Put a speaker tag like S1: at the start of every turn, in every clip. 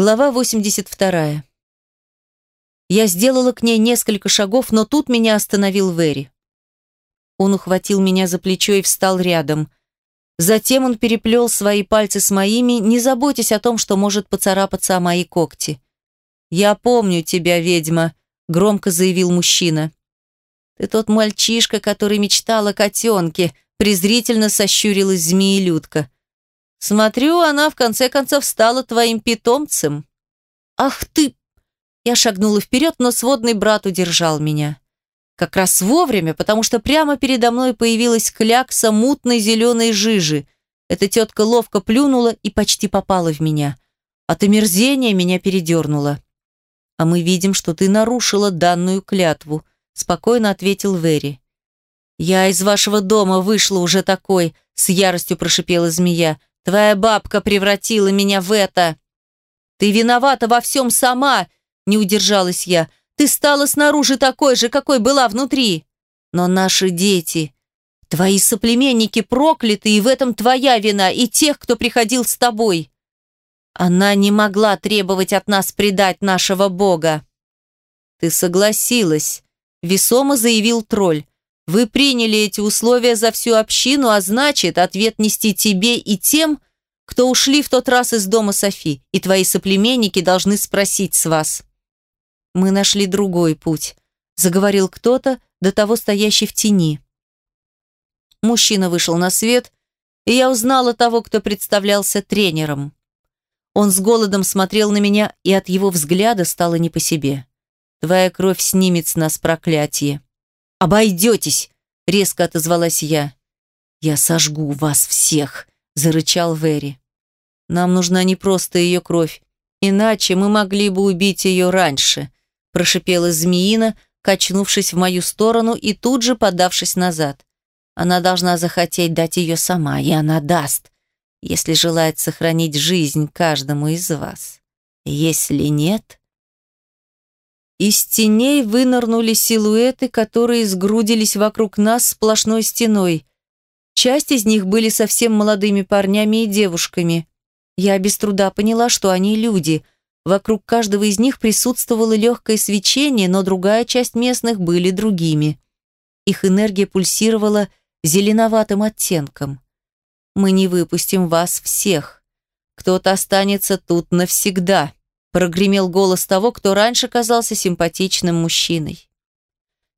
S1: Глава 82. Я сделала к ней несколько шагов, но тут меня остановил Вэри. Он ухватил меня за плечо и встал рядом. Затем он переплел свои пальцы с моими, не заботясь о том, что может поцарапаться о мои когти. «Я помню тебя, ведьма», — громко заявил мужчина. «Ты тот мальчишка, который мечтал о котенке», — презрительно сощурилась змеелюдка. Смотрю, она в конце концов стала твоим питомцем. Ах ты! Я шагнула вперед, но сводный брат удержал меня. Как раз вовремя, потому что прямо передо мной появилась клякса мутной зеленой жижи. Эта тетка ловко плюнула и почти попала в меня. От омерзения меня передернуло. «А мы видим, что ты нарушила данную клятву», спокойно ответил Вэри. «Я из вашего дома вышла уже такой», с яростью прошипела змея. Твоя бабка превратила меня в это. Ты виновата во всем сама, не удержалась я. Ты стала снаружи такой же, какой была внутри. Но наши дети, твои соплеменники прокляты, и в этом твоя вина, и тех, кто приходил с тобой. Она не могла требовать от нас предать нашего бога. Ты согласилась, весомо заявил тролль. Вы приняли эти условия за всю общину, а значит, ответ нести тебе и тем, кто ушли в тот раз из дома Софи, и твои соплеменники должны спросить с вас. Мы нашли другой путь, заговорил кто-то, до того стоящий в тени. Мужчина вышел на свет, и я узнала того, кто представлялся тренером. Он с голодом смотрел на меня, и от его взгляда стало не по себе. Твоя кровь снимет с нас проклятие. «Обойдетесь!» — резко отозвалась я. «Я сожгу вас всех!» — зарычал Вэри. «Нам нужна не просто ее кровь, иначе мы могли бы убить ее раньше», — прошипела змеина, качнувшись в мою сторону и тут же подавшись назад. «Она должна захотеть дать ее сама, и она даст, если желает сохранить жизнь каждому из вас. Если нет...» Из теней вынырнули силуэты, которые сгрудились вокруг нас сплошной стеной. Часть из них были совсем молодыми парнями и девушками. Я без труда поняла, что они люди. Вокруг каждого из них присутствовало легкое свечение, но другая часть местных были другими. Их энергия пульсировала зеленоватым оттенком. «Мы не выпустим вас всех. Кто-то останется тут навсегда», прогремел голос того, кто раньше казался симпатичным мужчиной.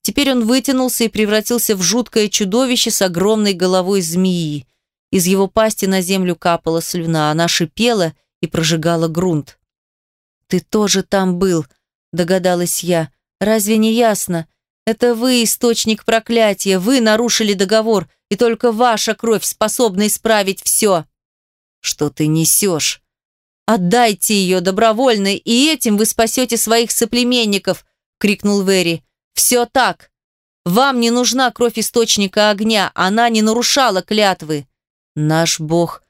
S1: Теперь он вытянулся и превратился в жуткое чудовище с огромной головой змеи. Из его пасти на землю капала слюна, она шипела и прожигала грунт. «Ты тоже там был», — догадалась я. «Разве не ясно? Это вы источник проклятия, вы нарушили договор, и только ваша кровь способна исправить все». «Что ты несешь?» «Отдайте ее добровольно, и этим вы спасете своих соплеменников!» — крикнул Вэри. «Все так. Вам не нужна кровь источника огня, она не нарушала клятвы. Наш Бог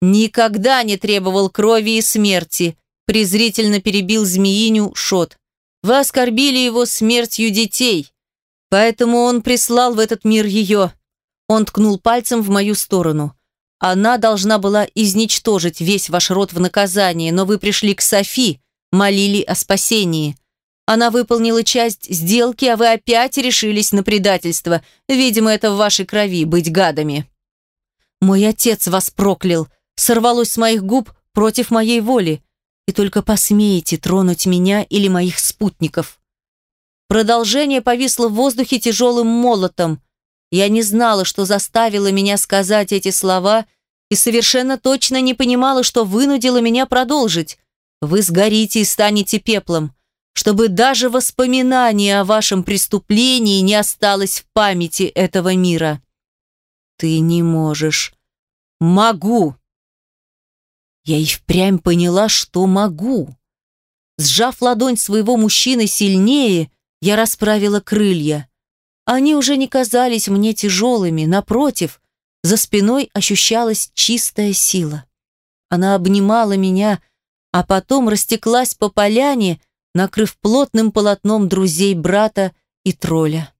S1: никогда не требовал крови и смерти», — презрительно перебил змеиню Шот. «Вы оскорбили его смертью детей, поэтому он прислал в этот мир ее». Он ткнул пальцем в мою сторону. Она должна была изничтожить весь ваш род в наказание, но вы пришли к Софи, молили о спасении. Она выполнила часть сделки, а вы опять решились на предательство. Видимо, это в вашей крови, быть гадами. Мой отец вас проклял, сорвалось с моих губ против моей воли. И только посмеете тронуть меня или моих спутников. Продолжение повисло в воздухе тяжелым молотом. Я не знала, что заставило меня сказать эти слова, и совершенно точно не понимала, что вынудило меня продолжить. Вы сгорите и станете пеплом, чтобы даже воспоминание о вашем преступлении не осталось в памяти этого мира. Ты не можешь. Могу. Я и впрямь поняла, что могу. Сжав ладонь своего мужчины сильнее, я расправила крылья. Они уже не казались мне тяжелыми, напротив, за спиной ощущалась чистая сила. Она обнимала меня, а потом растеклась по поляне, накрыв плотным полотном друзей брата и тролля.